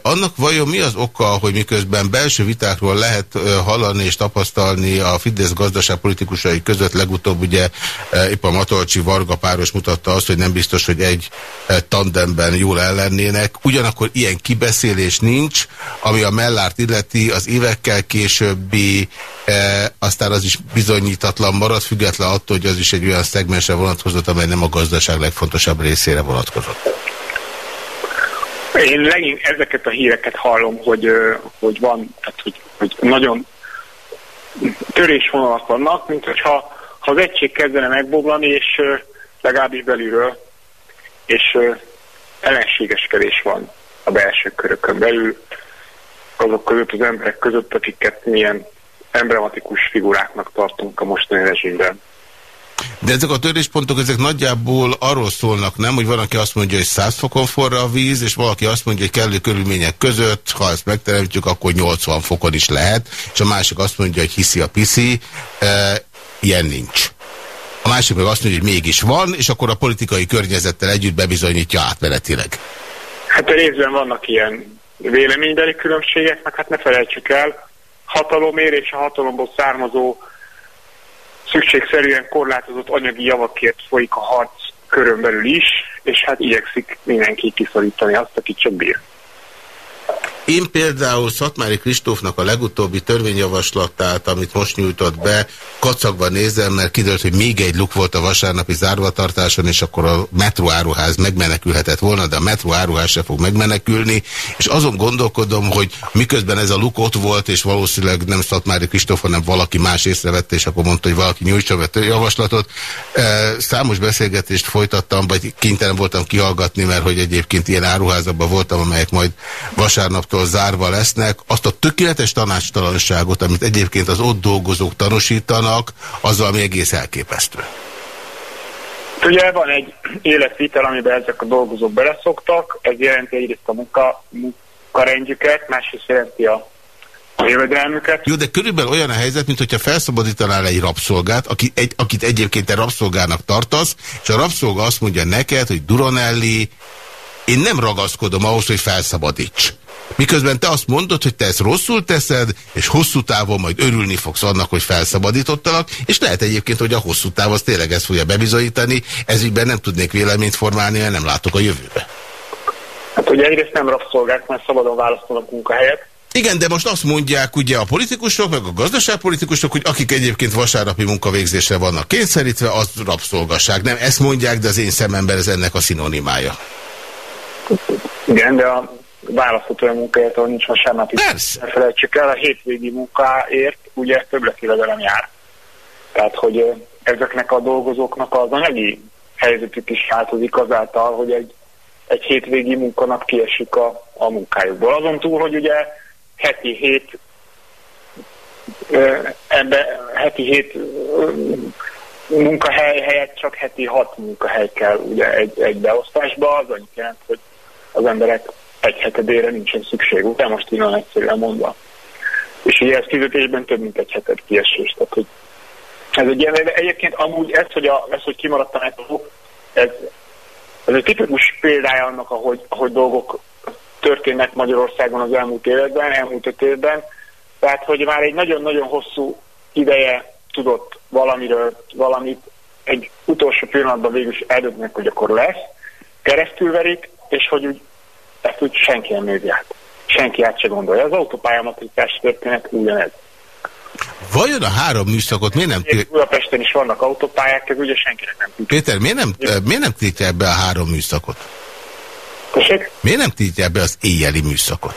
annak vajon mi az oka, hogy miközben belső vitákról lehet hallani és tapasztalni a Fidesz gazdaságpolitikusai között, legutóbb ugye épp a Matolcsi Varga páros mutatta azt, hogy nem biztos, hogy egy tandemben jól ellennének, ugyanakkor ilyen kibeszélés nincs, ami a mellárt illeti az évekkel későbbi, aztán az is bizonyított változatlan marad, független attól, hogy az is egy olyan szegmensre vonatkozott, amely nem a gazdaság legfontosabb részére vonatkozott. Én legint ezeket a híreket hallom, hogy, hogy van, tehát hogy, hogy nagyon törésvonalak vannak, mint hogyha ha az egység kezdene megboglani, és legalábbis belülről, és ellenségeskedés van a belső körökön belül, azok között az emberek között, akiket milyen emblematikus figuráknak tartunk a mostani rezsimben. De ezek a töréspontok, ezek nagyjából arról szólnak, nem, hogy van, aki azt mondja, hogy 100 fokon forra a víz, és valaki azt mondja, hogy kellő körülmények között, ha ezt megteremtjük, akkor 80 fokon is lehet, és a másik azt mondja, hogy hiszi a piszi, e, ilyen nincs. A másik meg azt mondja, hogy mégis van, és akkor a politikai környezettel együtt bebizonyítja átmenetileg. Hát a részben vannak ilyen véleménybeli különbségek, meg hát ne felejtsük el, hatalomért és a hatalomból származó szükségszerűen korlátozott anyagi javakért folyik a harc körön belül is, és hát igyekszik mindenki kiszorítani azt, aki csak bír. Én például Szatmári Kristófnak a legutóbbi törvényjavaslatát, amit most nyújtott be, kacagban nézem, mert kiderült, hogy még egy luk volt a vasárnapi zárvatartáson, és akkor a metróáruház megmenekülhetett volna, de a metróáruház se fog megmenekülni, és azon gondolkodom, hogy miközben ez a luk ott volt, és valószínűleg nem Szatmári Kristóf, hanem valaki más észrevette, és akkor mondta, hogy valaki nyújtsa be javaslatot. Számos beszélgetést folytattam, vagy kénytelen voltam kihallgatni, mert hogy egyébként ilyen áruházakban voltam, amelyek majd vasárnaptól mostantól zárva lesznek, azt a tökéletes tanácstalanságot, amit egyébként az ott dolgozók tanúsítanak, az ami egész elképesztő. Ugye van egy életvitel, amiben ezek a dolgozók beleszoktak, ez jelenti egyrészt a munka, munkarendjüket, másrészt jelenti a jövedelmüket. Jó, de körülbelül olyan a helyzet, mint hogyha felszabadítanál egy rabszolgát, aki, egy, akit egyébként te rabszolgának tartasz, és a rabszolga azt mondja neked, hogy Duronelli, én nem ragaszkodom ahhoz, hogy felszabadíts. Miközben te azt mondod, hogy te ezt rosszul teszed, és hosszú távon majd örülni fogsz annak, hogy felszabadítottalak, és lehet egyébként, hogy a hosszú táv az tényleg ezt fogja bebizonyítani, ezügyben nem tudnék véleményt formálni, mert nem látok a jövőbe. Hát ugye egyrészt nem rabszolgák, mert szabadon választanak munkahelyet. Igen, de most azt mondják ugye a politikusok, meg a gazdaságpolitikusok, hogy akik egyébként vasárnapi munkavégzésre vannak kényszerítve, az rabszolgasság. Nem ezt mondják, de az én szememben ez ennek a szinonimája. Igen, de a választott olyan munkáért, ahol nincs vasárnapi. Persze. Ne felejtsük el, a hétvégi munkáért ugye többletjövedelem jár. Tehát, hogy ezeknek a dolgozóknak az anyagi helyzetük is változik azáltal, hogy egy, egy hétvégi munkanap kiesik a, a munkájukból. Azon túl, hogy ugye heti hét ebbe heti hét munkahely helyett csak heti hat munkahely kell ugye egy, egy beosztásba, az annyit jelent, hogy az emberek egy hetedére nincsen szükség, de most innen egyszerűen mondva. És ugye ez fizetésben több mint egy heted kiesés. Tehát, hogy ez egy ilyen, egyébként amúgy ez, hogy, a, ez, hogy kimaradt a netó, ez, ez egy tipikus példája annak, ahogy, ahogy dolgok történnek Magyarországon az elmúlt években, elmúlt öt évben. Tehát, hogy már egy nagyon-nagyon hosszú ideje tudott valamiről, valamit egy utolsó pillanatban végül is eldöntnek, hogy akkor lesz, keresztülverik, és hogy úgy ezt úgy senki nem nézi át. Senki át se gondolja. Az autópályamatricás történet ugyanez. Vajon a három műszakot miért nem... Budapesten is vannak autópályák, ez ugye senkinek nem tudja. Péter, miért nem, miért nem tiltja ebbe a három műszakot? Tessék? Miért nem tiltja ebbe az éjjeli műszakot?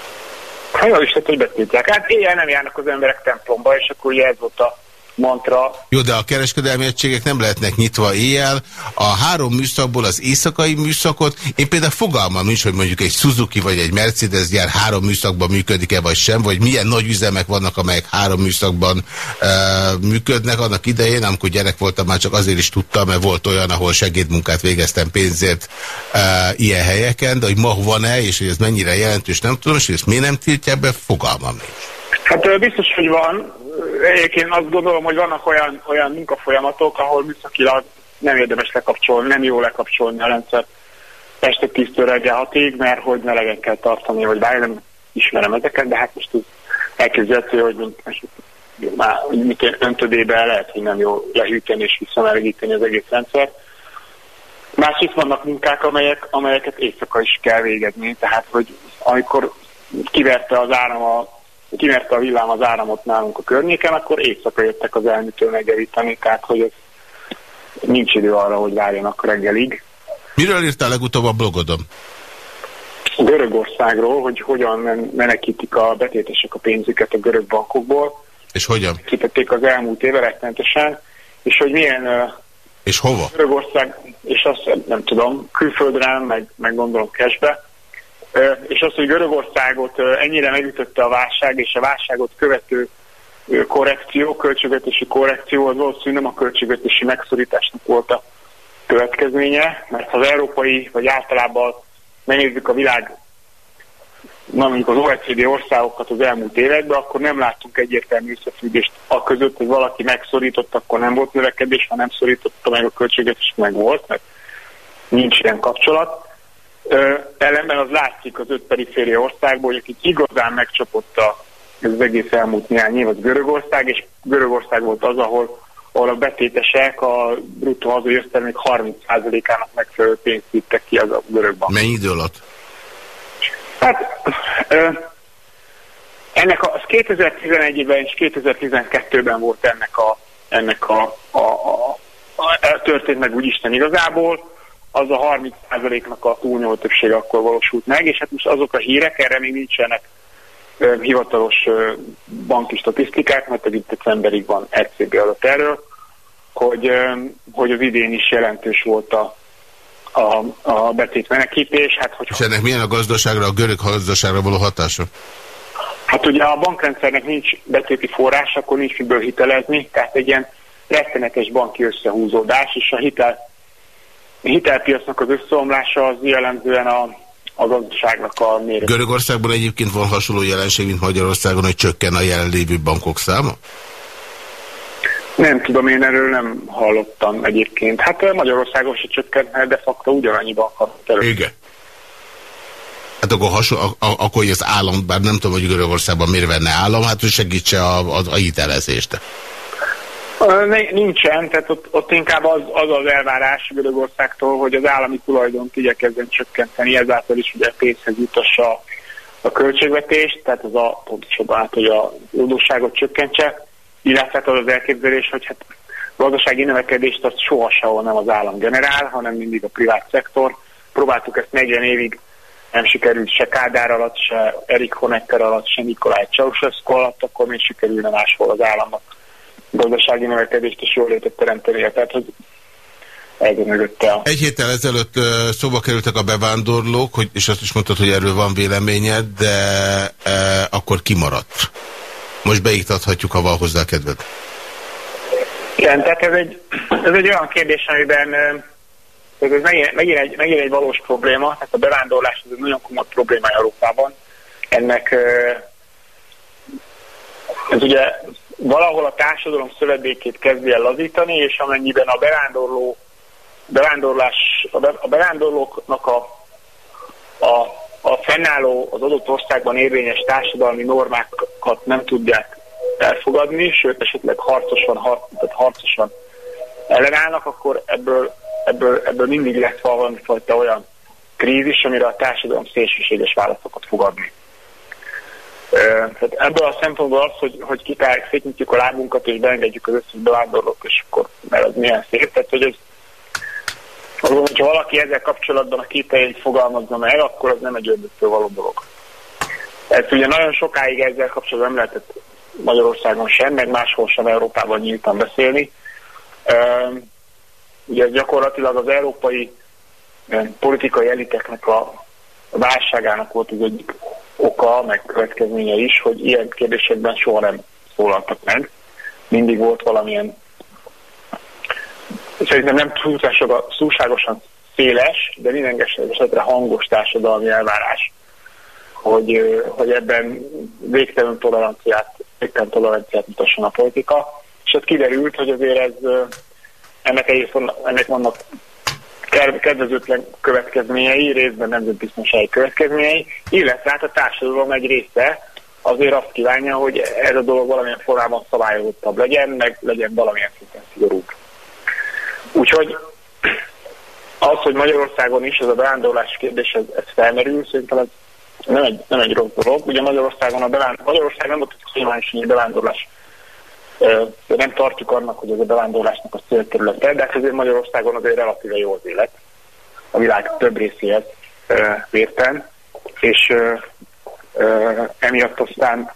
Hát jól is, hogy betiltják. Hát éjjel nem járnak az emberek templomba, és akkor ugye ez volt a mantra. Jó, de a kereskedelmi egységek nem lehetnek nyitva éjjel. A három műszakból az éjszakai műszakot, én például fogalmam nincs, hogy mondjuk egy Suzuki vagy egy Mercedes gyár három műszakban működik-e vagy sem, vagy milyen nagy üzemek vannak, amelyek három műszakban e, működnek. Annak idején, amikor gyerek voltam, már csak azért is tudtam, mert volt olyan, ahol segédmunkát végeztem pénzért e, ilyen helyeken, de hogy ma van-e, és hogy ez mennyire jelentős, nem tudom, és hogy ezt miért nem tiltja be, fogalmam nincs. Hát biztos, hogy van. Egyébként azt gondolom, hogy vannak olyan, olyan munkafolyamatok, ahol műszakilag nem érdemes lekapcsolni, nem jó lekapcsolni a rendszer este 10-től reggel 6-ig, mert hogy melegen kell tartani, vagy bár nem ismerem ezeket, de hát most elképzelhető, hogy mint, már mint öntödébe lehet, hogy nem jó lehűteni és visszamelegíteni az egész rendszer. Másrészt vannak munkák, amelyek, amelyeket éjszaka is kell végezni, tehát hogy amikor kiverte az áram a kimerte a villám az áramot nálunk a környéken, akkor éjszaka jöttek az elműtől megjavítani, tehát hogy ez nincs idő arra, hogy várjanak reggelig. Miről írtál legutóbb a blogodon? Görögországról, hogy hogyan menekítik a betétesek a pénzüket a görög bankokból. És hogyan? Kitették az elmúlt éve rettenetesen, és hogy milyen... És hova? Görögország, és azt nem tudom, külföldre, meg, meg gondolom cashbe, és az, hogy Görögországot ennyire megütötte a válság, és a válságot követő korrekció, költségvetési korrekció, az valószínűleg nem a költségvetési megszorításnak volt a következménye, mert az európai, vagy általában megnézzük a világ, na mondjuk az OECD országokat az elmúlt években, akkor nem láttunk egyértelmű összefüggést a között, hogy valaki megszorított, akkor nem volt növekedés, ha nem szorította meg a költségvetés, meg volt, mert nincs ilyen kapcsolat. Ellenben az látszik az öt periféria országból, hogy akik igazán megcsapott a, ez az egész elmúlt néhány év, az Görögország, és Görögország volt az, ahol, ahol a betétesek a bruttó hazai össztermék 30%-ának megfelelő pénzt vittek ki az a görögban. Mennyi idő alatt? Hát ö, ennek a, az 2011-ben és 2012-ben volt ennek a, ennek a, a, a, a történt meg úgy Isten igazából, az a 30%-nak a túlnyomó többsége akkor valósult meg, és hát most azok a hírek, erre még nincsenek ö, hivatalos ö, banki statisztikák, mert pedig decemberig van ECB alatt erről, hogy, ö, hogy az idén is jelentős volt a, a, a betétmenekítés. Hát, hogy és ennek milyen a gazdaságra, a görög gazdaságra való hatása? Hát ugye a bankrendszernek nincs betéti forrás, akkor nincs miből hitelezni, tehát egy ilyen rettenetes banki összehúzódás, és a hitel hitelpiacnak az összeomlása az jellemzően a, a gazdaságnak a méret. Görögországban egyébként van hasonló jelenség, mint Magyarországon, hogy csökken a jelenlévő bankok száma? Nem tudom, én erről nem hallottam egyébként. Hát Magyarországon se csökkent, mert de facto ugyanannyi bank elő. Igen. Hát akkor, hasonló, akkor hogy az állam, bár nem tudom, hogy Görögországban miért venne állam, hát hogy segítse a, a, a hitelezést. Nincsen, tehát ott, ott inkább az, az az elvárás Görögországtól, hogy az állami tulajdont igyekezzen csökkenteni, ezáltal is ugye pénzhez jutassa a költségvetést, tehát az a pontosabban hát, hogy a adósságot csökkentse, illetve hát az az elképzelés, hogy hát gazdasági növekedést azt soha sehol nem az állam generál, hanem mindig a privát szektor. Próbáltuk ezt 40 évig, nem sikerült se Kádár alatt, se Erik Honecker alatt, se Nikolaj Ceausescu alatt, akkor még sikerülne máshol az államnak gazdasági növekedést és jól létet teremteni. Tehát, hogy ez mögötte. Egy héttel ezelőtt szóba kerültek a bevándorlók, hogy, és azt is mondtad, hogy erről van véleményed, de e, akkor kimaradt. Most beiktathatjuk, ha van hozzá kedved. Igen, tehát ez egy, ez egy olyan kérdés, amiben ez megint, megint, egy, megint egy valós probléma, tehát a bevándorlás ez egy nagyon komoly probléma Európában. Ennek ez ugye valahol a társadalom szövedékét kezdi el lazítani, és amennyiben a bevándorló, bevándorlás, a, be, a bevándorlóknak a, a, a fennálló, az adott országban érvényes társadalmi normákat nem tudják elfogadni, sőt esetleg harcosan, har, tehát harcosan ellenállnak, akkor ebből, ebből, ebből mindig lesz valami fajta olyan krízis, amire a társadalom szélsőséges válaszokat fogadni. Tehát ebből a szempontból az, hogy, hogy kitáljuk, szétnyitjuk a lábunkat és beengedjük az összes bevándorlók, és akkor mert az milyen szép. Tehát, hogy ez, azon, hogyha valaki ezzel kapcsolatban a kételjeit fogalmazna meg, akkor az nem egy ördögtől való dolog. Ezt ugye nagyon sokáig ezzel kapcsolatban nem lehetett Magyarországon sem, meg máshol sem Európában nyíltan beszélni. Ugye ez gyakorlatilag az európai politikai eliteknek a válságának volt az egyik oka, meg következménye is, hogy ilyen kérdésekben soha nem szólaltak meg. Mindig volt valamilyen szerintem nem túlságosan széles, de minden esetre hangos társadalmi elvárás, hogy, hogy ebben végtelen toleranciát, végtelen toleranciát mutasson a politika. És ott kiderült, hogy azért ez, ennek, egész, ennek vannak kedvezőtlen következményei, részben nemzetbiztonsági következményei, illetve hát a társadalom egy része azért azt kívánja, hogy ez a dolog valamilyen formában szabályozottabb legyen, meg legyen valamilyen szinten szigorúbb. Úgyhogy az, hogy Magyarországon is ez a bevándorlás kérdés, ez, ez felmerül, szerintem ez nem egy, nem egy rossz dolog. Ugye Magyarországon a bevándorlás, Magyarország nem volt egy bevándorlás nem tartjuk annak, hogy ez a bevándorlásnak a célterülete, de hát azért Magyarországon azért relatíve jó az élet. A világ több részéhez érten, és emiatt aztán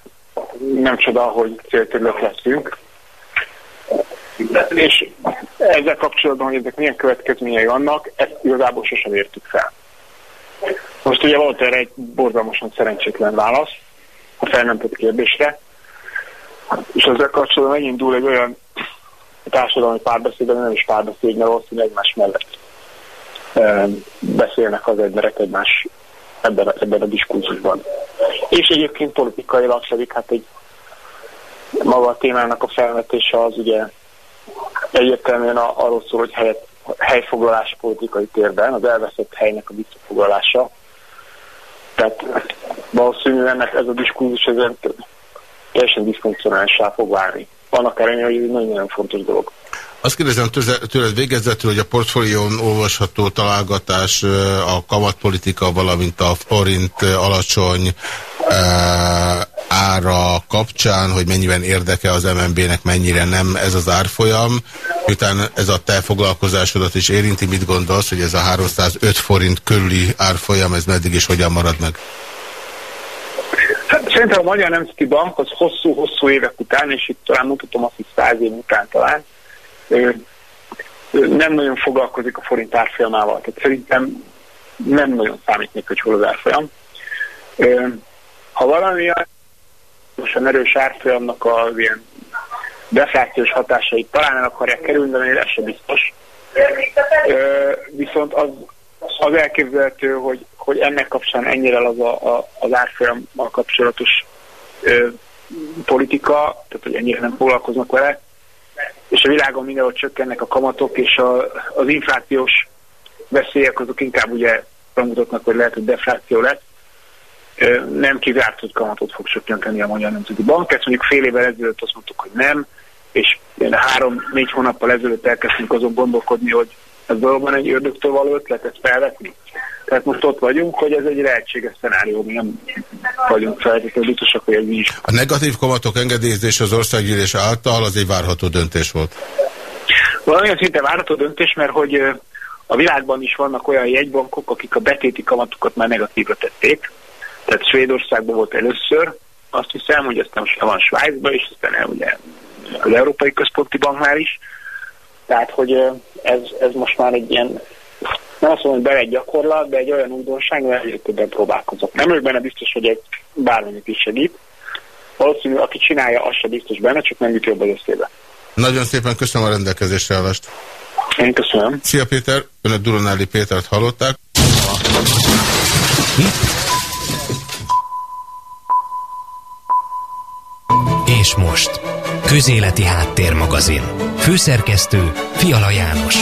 nem csoda, hogy célterület leszünk. És ezzel kapcsolatban, hogy ezek milyen következményei vannak, ezt igazából sosem értük fel. Most ugye volt erre egy borzalmasan szerencsétlen válasz a felmentett kérdésre, és ezzel kapcsolatban megindul egy olyan társadalmi párbeszéd, ami nem is párbeszéd, mert valószínűleg egymás mellett beszélnek az emberek egymás ebben a, ebben a diskurzusban. És egyébként politikailag pedig hát egy maga a témának a felvetése az ugye egyértelműen arról szól, hogy helyet, helyfoglalás politikai térben, az elveszett helynek a visszafoglalása. Tehát valószínűleg ennek ez a diskurzus ezen teljesen diszfunkcionálissá fog válni. Annak ellenére, hogy ez nagyon-nagyon fontos dolog. Azt kérdezem tőled végezetül, hogy a portfólión olvasható találgatás a kamatpolitika, valamint a forint alacsony ára kapcsán, hogy mennyiben érdeke az MNB-nek, mennyire nem ez az árfolyam. Miután ez a te foglalkozásodat is érinti, mit gondolsz, hogy ez a 305 forint körüli árfolyam, ez meddig és hogyan marad meg? Szerintem a Magyar Nemzeti Bank az hosszú-hosszú évek után, és itt talán mutatom azt, hogy száz év után talán, nem nagyon foglalkozik a forint árfolyamával. Tehát szerintem nem nagyon számít még, hogy hol az árfolyam. Ha valami most a erős árfolyamnak az ilyen deflációs hatásait talán el akarják kerülni, de ez sem biztos. Viszont az, az elképzelhető, hogy, hogy ennek kapcsán ennyire az a, a, az árfolyammal kapcsolatos ö, politika, tehát hogy ennyire nem foglalkoznak vele, és a világon mindenhol csökkennek a kamatok, és a, az inflációs veszélyek azok inkább ugye bemutatnak, hogy lehet, hogy defláció lesz. nem kizárt, hogy kamatot fog csökkenteni a Magyar Nemzeti Bank. Ezt mondjuk fél évvel ezelőtt azt mondtuk, hogy nem, és három-négy hónappal ezelőtt elkezdtünk azon gondolkodni, hogy ez valóban egy ördögtől való ötlet ezt felvetni. Tehát most ott vagyunk, hogy ez egy lehetséges szenárió, mi nem vagyunk feltétlenül biztosak, hogy ez is. A negatív kamatok engedélyezés az országgyűlés által az egy várható döntés volt. Valamilyen szinte várható döntés, mert hogy a világban is vannak olyan jegybankok, akik a betéti kamatokat már negatívra tették. Tehát Svédországban volt először, azt hiszem, hogy aztán most van Svájcban is, aztán ugye az Európai Központi Banknál is. Tehát, hogy ez, ez most már egy ilyen, nem azt mondom, hogy bele egy gyakorlat, de egy olyan újdonság, mert egyre többen próbálkozok. Nem vagyok benne biztos, hogy egy bármennyit is segít. Valószínű, aki csinálja, az se biztos benne, csak nem jut jobb az összébe. Nagyon szépen köszönöm a rendelkezésre állást. Én köszönöm. Szia Péter, önök Duronáli Pétert hallották. És most, Közéleti Háttérmagazin. Főszerkesztő Fiala János.